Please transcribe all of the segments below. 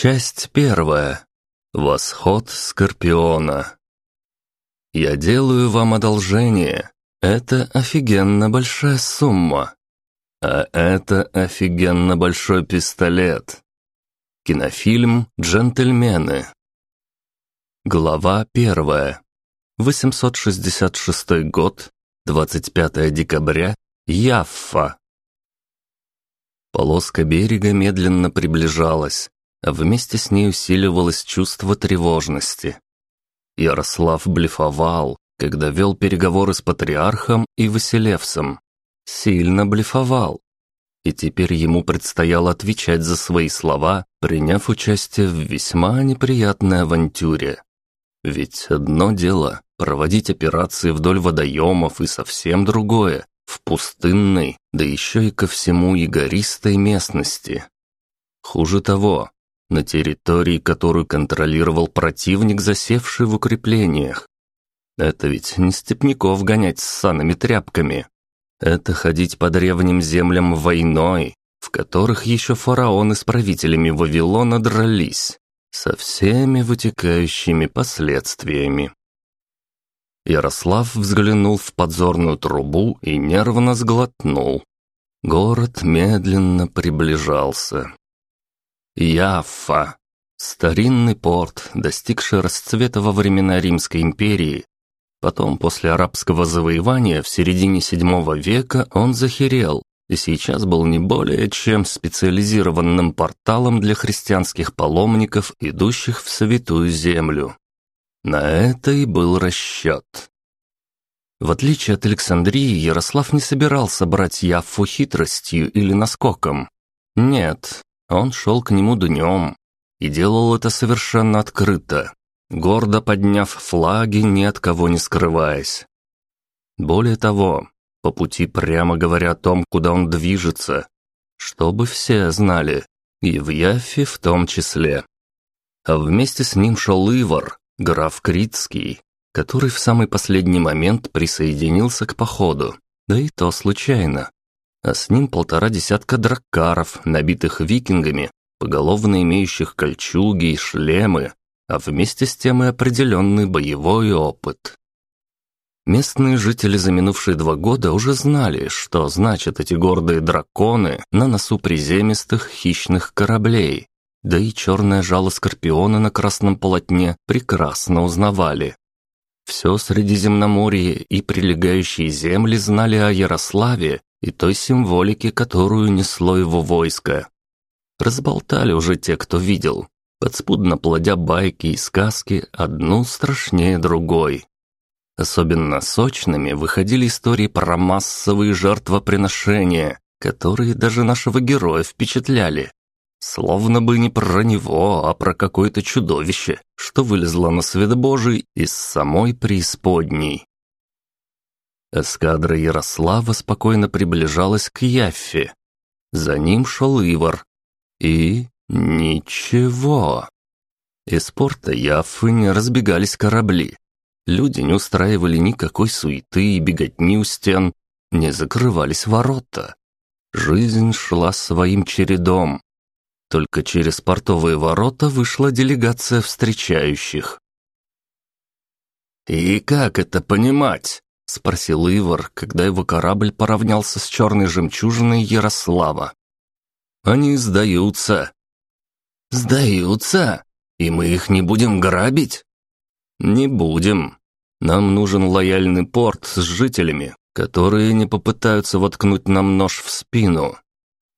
Часть первая. Восход Скорпиона. Я делаю вам одолжение. Это офигенно большая сумма. А это офигенно большой пистолет. Кинофильм «Джентльмены». Глава первая. 866 год, 25 декабря, Яффа. Полоска берега медленно приближалась, а вместе с ней усиливалось чувство тревожности. Ярослав блефовал, когда вел переговоры с патриархом и Василевсом. Сильно блефовал. И теперь ему предстояло отвечать за свои слова, приняв участие в весьма неприятной авантюре. Ведь одно дело – проводить операции вдоль водоемов и совсем другое – в пустынной, да еще и ко всему и гористой местности. Хуже того, на территории, которую контролировал противник, засевший в укреплениях. Это ведь не степняков гонять с санами тряпками. Это ходить по древним землям войной, в которых еще фараоны с правителями Вавилона дрались, со всеми вытекающими последствиями. Ярослав взглянул в подзорную трубу и нервно сглотнул. Город медленно приближался. Яффа. Старинный порт, достигший расцвета во времена Римской империи. Потом, после арабского завоевания в середине VII века, он захерел и сейчас был не более чем специализированным порталом для христианских паломников, идущих в Святую Землю. На это и был расчет. В отличие от Александрии, Ярослав не собирался брать Яффу хитростью или наскоком. Нет, он шел к нему днем и делал это совершенно открыто, гордо подняв флаги, ни от кого не скрываясь. Более того, по пути прямо говоря о том, куда он движется, чтобы все знали, и в Яффе в том числе. А вместе с ним шел Ивар, граф Критский, который в самый последний момент присоединился к походу, да и то случайно а с ним полтора десятка драккаров, набитых викингами, поголовно имеющих кольчуги и шлемы, а вместе с тем и определенный боевой опыт. Местные жители за минувшие два года уже знали, что значат эти гордые драконы на носу приземистых хищных кораблей, да и черное жало скорпиона на красном полотне прекрасно узнавали. Все Средиземноморье и прилегающие земли знали о Ярославе и той символике, которую несло его войско. Разболтали уже те, кто видел, подспудно плодя байки и сказки, одну страшнее другой. Особенно сочными выходили истории про массовые жертвоприношения, которые даже нашего героя впечатляли. Словно бы не про него, а про какое-то чудовище, что вылезло на свет Божий из самой преисподней. Эскадра Ярослава спокойно приближалась к Яффе. За ним шел Ивар. И ничего. Из порта Яффы не разбегались корабли. Люди не устраивали никакой суеты и беготни у стен, не закрывались ворота. Жизнь шла своим чередом. Только через портовые ворота вышла делегация встречающих. «И как это понимать?» — спросил Ивар, когда его корабль поравнялся с черной жемчужиной Ярослава. «Они сдаются». «Сдаются? И мы их не будем грабить?» «Не будем. Нам нужен лояльный порт с жителями, которые не попытаются воткнуть нам нож в спину.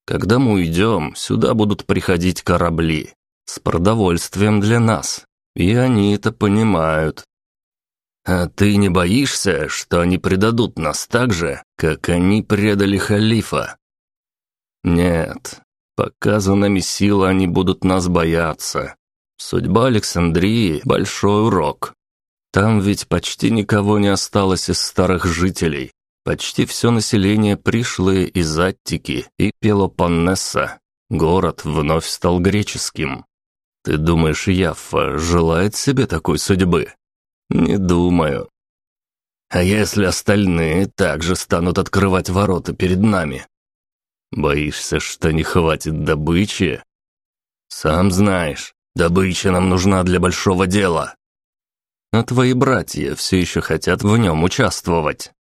Когда мы уйдем, сюда будут приходить корабли с продовольствием для нас, и они это понимают. А ты не боишься, что они предадут нас так же, как они предали халифа? Нет, пока сила они будут нас бояться. Судьба Александрии – большой урок. Там ведь почти никого не осталось из старых жителей. Почти все население пришлые из Аттики и Пелопоннеса. Город вновь стал греческим. Ты думаешь, Яффа желает себе такой судьбы? «Не думаю». «А если остальные также станут открывать ворота перед нами?» «Боишься, что не хватит добычи?» Сам знаешь, добыча нам нужна для большого дела. А твои братья все еще хотят в нем участвовать.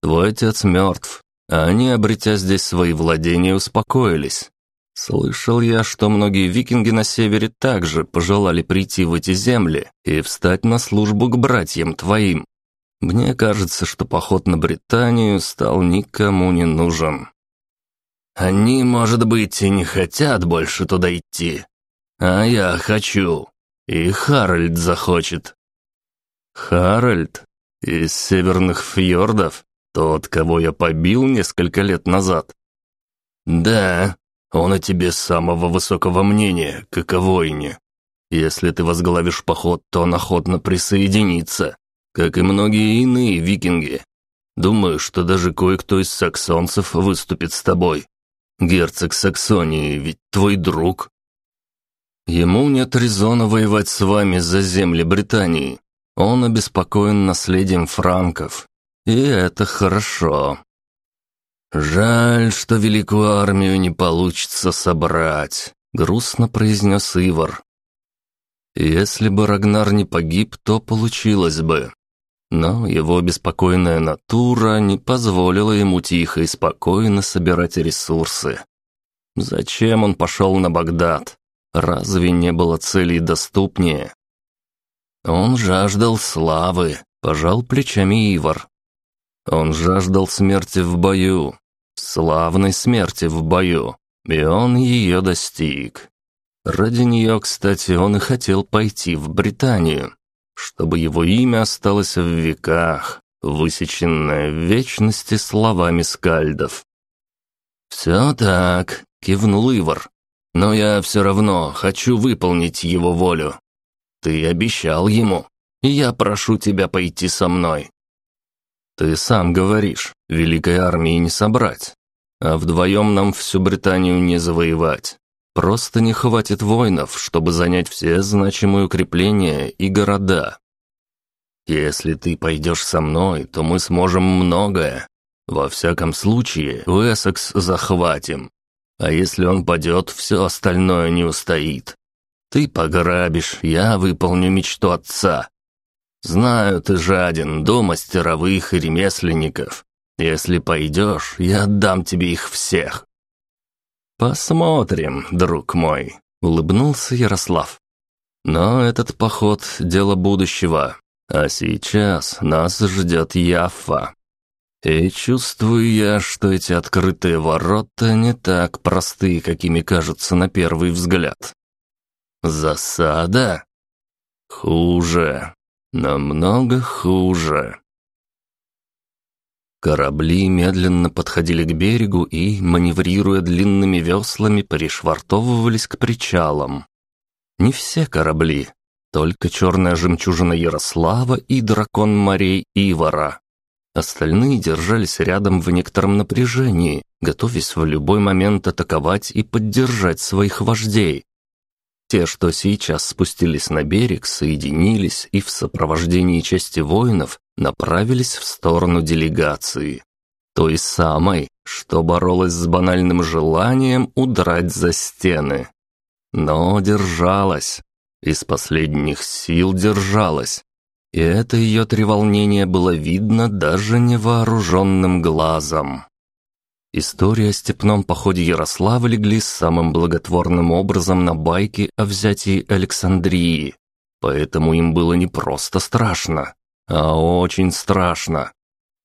Твой отец мертв, а они, обретя здесь свои владения, успокоились. Слышал я, что многие викинги на севере также пожелали прийти в эти земли и встать на службу к братьям твоим. Мне кажется, что поход на Британию стал никому не нужен. Они, может быть, и не хотят больше туда идти. А я хочу. И Харальд захочет. Харальд? Из северных фьордов? Тот, кого я побил несколько лет назад? Да, он о тебе самого высокого мнения, как о воине. Если ты возглавишь поход, то он охотно присоединится, как и многие иные викинги. Думаю, что даже кое-кто из саксонцев выступит с тобой. Герцог Саксонии ведь твой друг. Ему нет резона воевать с вами за земли Британии. Он обеспокоен наследием франков. И это хорошо. Жаль, что великую армию не получится собрать, грустно произнес Ивар. Если бы Рагнар не погиб, то получилось бы. Но его беспокойная натура не позволила ему тихо и спокойно собирать ресурсы. Зачем он пошел на Багдад? Разве не было целей доступнее? Он жаждал славы, пожал плечами Ивар. Он жаждал смерти в бою, славной смерти в бою, и он ее достиг. Ради нее, кстати, он и хотел пойти в Британию чтобы его имя осталось в веках, высеченное в вечности словами скальдов. «Все так», — кивнул Ивар. «Но я все равно хочу выполнить его волю. Ты обещал ему, и я прошу тебя пойти со мной». «Ты сам говоришь, великой армии не собрать, а вдвоем нам всю Британию не завоевать. Просто не хватит воинов, чтобы занять все значимые укрепления и города. Если ты пойдешь со мной, то мы сможем многое. Во всяком случае, Уэссекс захватим. А если он падет, все остальное не устоит. Ты пограбишь, я выполню мечту отца. Знаю, ты жаден до мастеровых и ремесленников. Если пойдешь, я отдам тебе их всех. «Посмотрим, друг мой», — улыбнулся Ярослав. «Но этот поход — дело будущего, а сейчас нас ждет Яффа. И чувствую я, что эти открытые ворота не так просты, какими кажутся на первый взгляд. Засада? Хуже. Намного хуже. Корабли медленно подходили к берегу и, маневрируя длинными веслами, пришвартовывались к причалам. Не все корабли, только черная жемчужина Ярослава и дракон морей Ивара. Остальные держались рядом в некотором напряжении, готовясь в любой момент атаковать и поддержать своих вождей. Те, что сейчас спустились на берег, соединились и в сопровождении части воинов направились в сторону делегации. Той самой, что боролась с банальным желанием удрать за стены. Но держалась. Из последних сил держалась. И это ее треволнение было видно даже невооруженным глазом. История о степном походе Ярослава легли самым благотворным образом на байки о взятии Александрии. Поэтому им было не просто страшно, а очень страшно.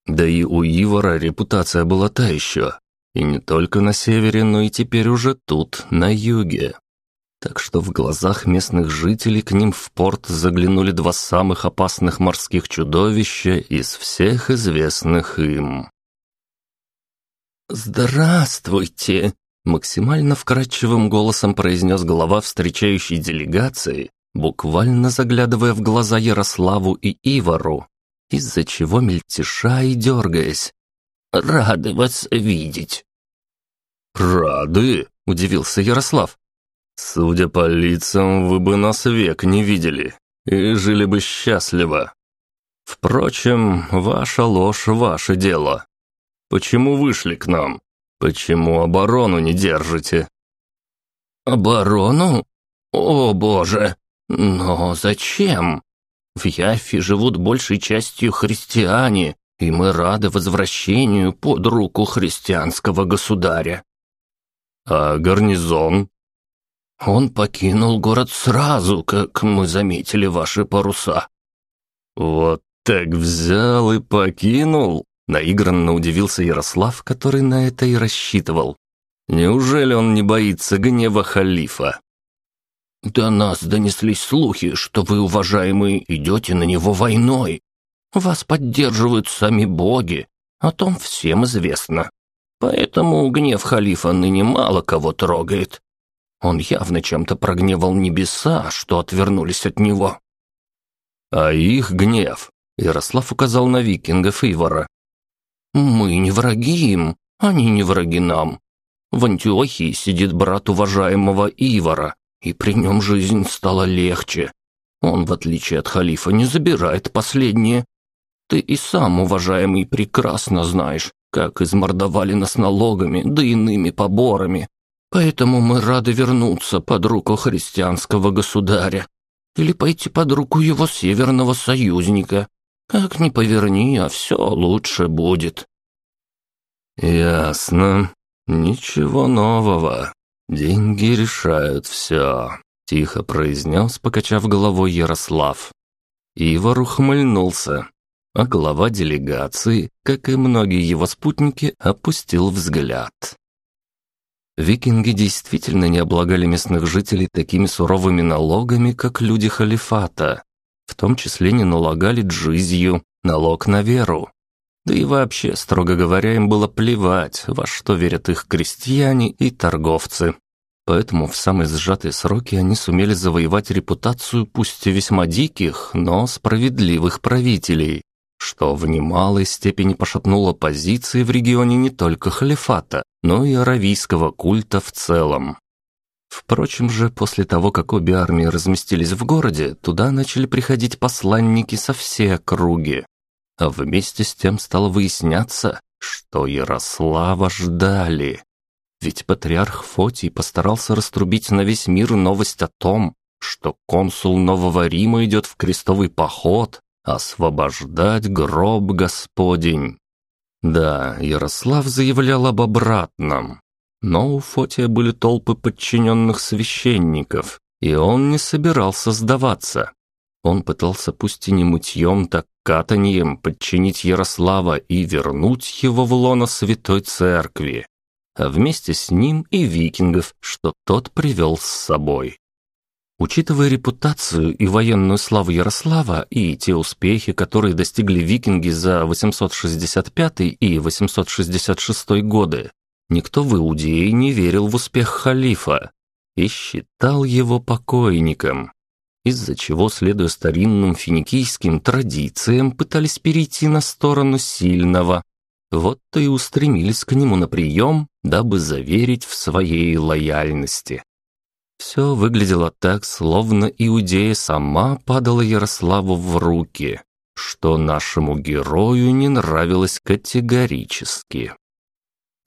Да и у Ивара репутация была та еще. И не только на севере, но и теперь уже тут, на юге. Так что в глазах местных жителей к ним в порт заглянули два самых опасных морских чудовища из всех известных им. «Здравствуйте!» – максимально вкрадчивым голосом произнес глава встречающей делегации, буквально заглядывая в глаза Ярославу и Ивару, из-за чего мельтеша и дергаясь. «Рады вас видеть!» «Рады?» – удивился Ярослав. «Судя по лицам, вы бы нас век не видели и жили бы счастливо. Впрочем, ваша ложь – ваше дело. Почему вышли к нам? Почему оборону не держите?» «Оборону?» «О, боже! Но зачем? В Яффе живут большей частью христиане, и мы рады возвращению под руку христианского государя». «А гарнизон?» «Он покинул город сразу, как мы заметили ваши паруса». «Вот так взял и покинул?» Наигранно удивился Ярослав, который на это и рассчитывал. Неужели он не боится гнева халифа? «До нас донеслись слухи, что вы, уважаемые, идете на него войной. Вас поддерживают сами боги, о том всем известно. Поэтому гнев халифа ныне мало кого трогает. Он явно чем-то прогневал небеса, что отвернулись от него». «А их гнев?» Ярослав указал на викингов Ивара. «Мы не враги им, они не враги нам. В Антиохии сидит брат уважаемого Ивара, и при нем жизнь стала легче. Он, в отличие от халифа, не забирает последнее. Ты и сам, уважаемый, прекрасно знаешь, как измордовали нас налогами да иными поборами. Поэтому мы рады вернуться под руку христианского государя или пойти под руку его северного союзника. Как ни поверни, а все лучше будет». «Ясно. Ничего нового. Деньги решают все», — тихо произнес, покачав головой Ярослав. Ивар ухмыльнулся, а глава делегации, как и многие его спутники, опустил взгляд. Викинги действительно не облагали местных жителей такими суровыми налогами, как люди халифата. В том числе не налагали джизью, налог на веру. Да и вообще, строго говоря, им было плевать, во что верят их крестьяне и торговцы. Поэтому в самые сжатые сроки они сумели завоевать репутацию пусть и весьма диких, но справедливых правителей, что в немалой степени пошатнуло позиции в регионе не только халифата, но и аравийского культа в целом. Впрочем же, после того, как обе армии разместились в городе, туда начали приходить посланники со всей округи. А вместе с тем стало выясняться, что Ярослава ждали. Ведь патриарх Фотий постарался раструбить на весь мир новость о том, что консул Нового Рима идет в крестовый поход освобождать гроб Господень. Да, Ярослав заявлял об обратном, но у Фотия были толпы подчиненных священников, и он не собирался сдаваться. Он пытался пусть и не мытьем, так катаньем подчинить Ярослава и вернуть его в лоно Святой Церкви, а вместе с ним и викингов, что тот привел с собой. Учитывая репутацию и военную славу Ярослава и те успехи, которые достигли викинги за 865 и 866 годы, Никто в Иудее не верил в успех халифа и считал его покойником, из-за чего, следуя старинным финикийским традициям, пытались перейти на сторону сильного. Вот-то и устремились к нему на прием, дабы заверить в своей лояльности. Все выглядело так, словно Иудея сама падала Ярославу в руки, что нашему герою не нравилось категорически.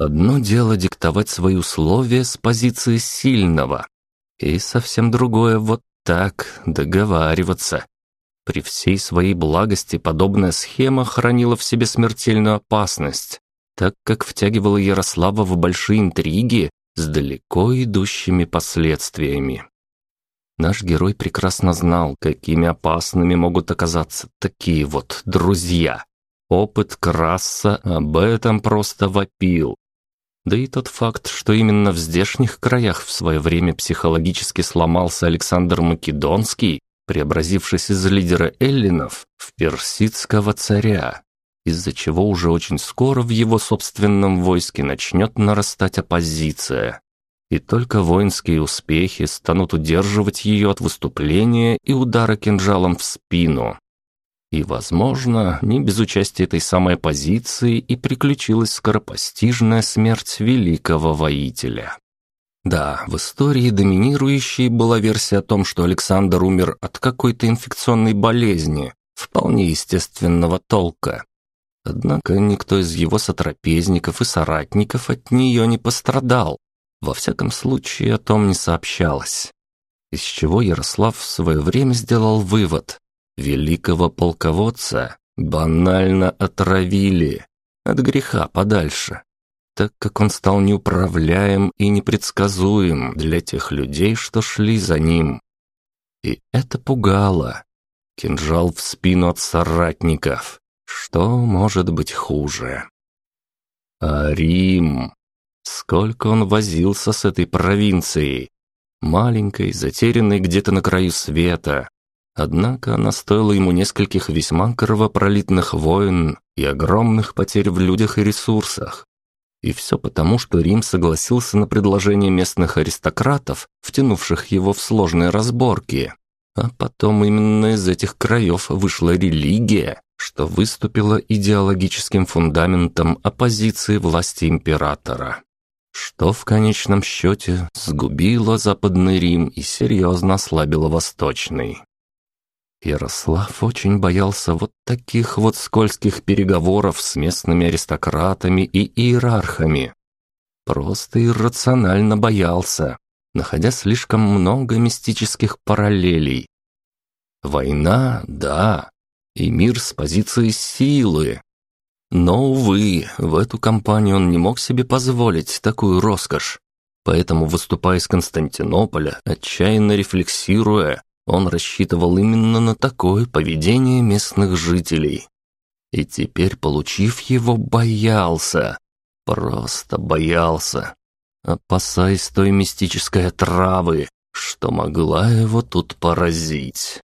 Одно дело диктовать свои условия с позиции сильного, и совсем другое вот так договариваться. При всей своей благости подобная схема хранила в себе смертельную опасность, так как втягивала Ярослава в большие интриги с далеко идущими последствиями. Наш герой прекрасно знал, какими опасными могут оказаться такие вот друзья. Опыт Краса об этом просто вопил. Да и тот факт, что именно в здешних краях в свое время психологически сломался Александр Македонский, преобразившись из лидера эллинов в персидского царя, из-за чего уже очень скоро в его собственном войске начнет нарастать оппозиция. И только воинские успехи станут удерживать ее от выступления и удара кинжалом в спину. И, возможно, не без участия этой самой позиции и приключилась скоропостижная смерть великого воителя. Да, в истории доминирующей была версия о том, что Александр умер от какой-то инфекционной болезни, вполне естественного толка. Однако никто из его сотрапезников и соратников от нее не пострадал. Во всяком случае, о том не сообщалось. из чего Ярослав в свое время сделал вывод. Великого полководца банально отравили, от греха подальше, так как он стал неуправляем и непредсказуем для тех людей, что шли за ним. И это пугало. Кинжал в спину от соратников. Что может быть хуже? А Рим... Сколько он возился с этой провинцией, маленькой, затерянной где-то на краю света. Однако она стоила ему нескольких весьма кровопролитных войн и огромных потерь в людях и ресурсах. И все потому, что Рим согласился на предложение местных аристократов, втянувших его в сложные разборки. А потом именно из этих краев вышла религия, что выступила идеологическим фундаментом оппозиции власти императора что в конечном счете сгубило Западный Рим и серьезно ослабило Восточный. Ярослав очень боялся вот таких вот скользких переговоров с местными аристократами и иерархами. Просто иррационально боялся, находя слишком много мистических параллелей. Война, да, и мир с позиции силы, но, увы, в эту компанию он не мог себе позволить такую роскошь. Поэтому, выступая из Константинополя, отчаянно рефлексируя, он рассчитывал именно на такое поведение местных жителей. И теперь, получив его, боялся. Просто боялся. Опасаясь той мистической отравы, что могла его тут поразить.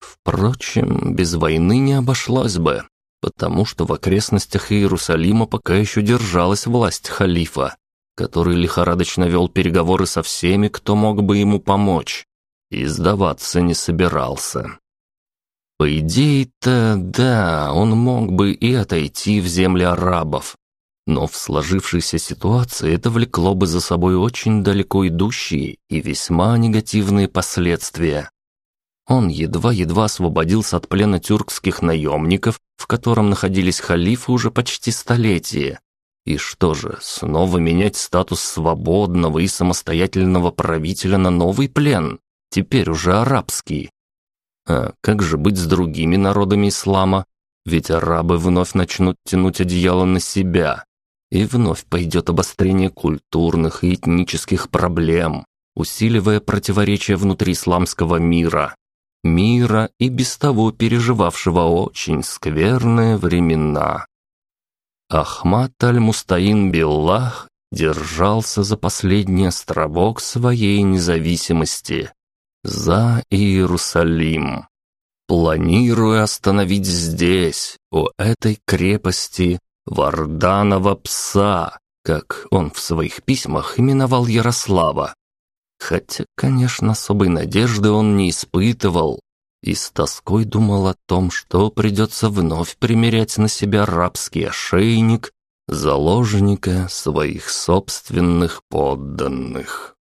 Впрочем, без войны не обошлось бы потому что в окрестностях Иерусалима пока еще держалась власть халифа, который лихорадочно вел переговоры со всеми, кто мог бы ему помочь, и сдаваться не собирался. По идее-то, да, он мог бы и отойти в земли арабов, но в сложившейся ситуации это влекло бы за собой очень далеко идущие и весьма негативные последствия. Он едва-едва освободился от плена тюркских наемников, в котором находились халифы уже почти столетие. И что же, снова менять статус свободного и самостоятельного правителя на новый плен, теперь уже арабский? А как же быть с другими народами ислама? Ведь арабы вновь начнут тянуть одеяло на себя, и вновь пойдет обострение культурных и этнических проблем, усиливая противоречия внутри исламского мира мира и без того переживавшего очень скверные времена. Ахмат аль-Мустаин Биллах держался за последний островок своей независимости, за Иерусалим, планируя остановить здесь, у этой крепости, Варданова пса, как он в своих письмах именовал Ярослава, Хотя, конечно, особой надежды он не испытывал и с тоской думал о том, что придется вновь примерять на себя рабский ошейник заложника своих собственных подданных.